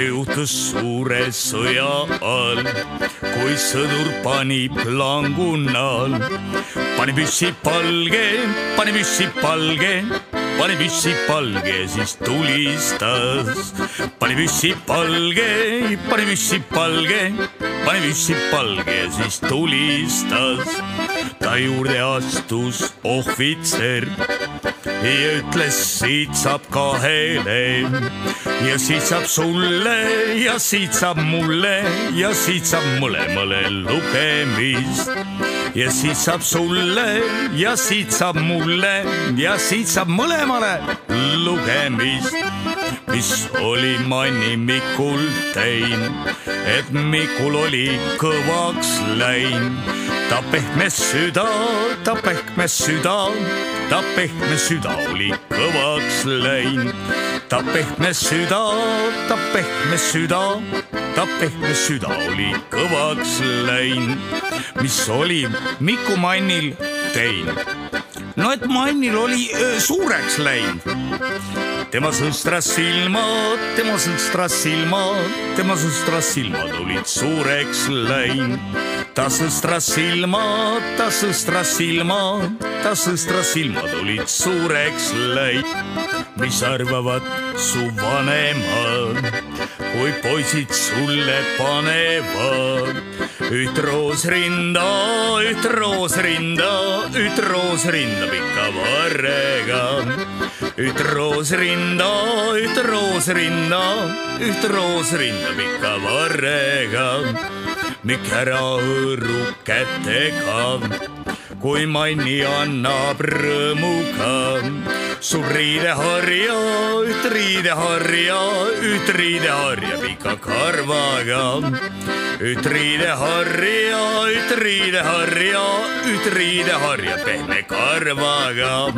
see juhtus suure sõja all, kui sõdur pani plangunal, pani püssi palge, pani püssi palge, pani püssi palge, siis tulistas. pani püssi palge, pani püssi palge, pani püssi palge, siis tulistas. ta juurde astus ohvitser ja ütles, siit saab kahele ja siit saab sulle ja siit saab mulle ja siit saab mõlemale lugemist. Ja siit saab sulle ja siit saab mulle ja siit saab mõlemale lugemist. mis oli Manni Mikul teinud, et Mikul oli kõvaks läinud ta pehme süda, ta pehme süda, ta pehme süda oli kõvaks läinud. Ta pehme süda, ta pehme süda, ta pehme süda oli kõvaks läinud. mis oli Miku Mannil teinud? no et Mannil oli suureks läinud tema sõstras silmad, tema sõstras silmad, tema sõstras silmad olid suureks läinud. ta sõstras silmad, ta sõstras silmad, ta sõstras silmad olid suureks läinud. Mis arvavad su vanemad, kui poisid sulle panevad üht roosrinda, üht roosrinda, üht roosrinda pika varrega üht roosrinda, üht roosrinda, üht roosrinda pika varrega. Mikk ära hõõru kätega, kui Manni annab rõõmuga. Surride harja, ytride harja, ytride harja, mikä karvaga. Ytride harja, ytride harja, ytride harja, pehme karvaga.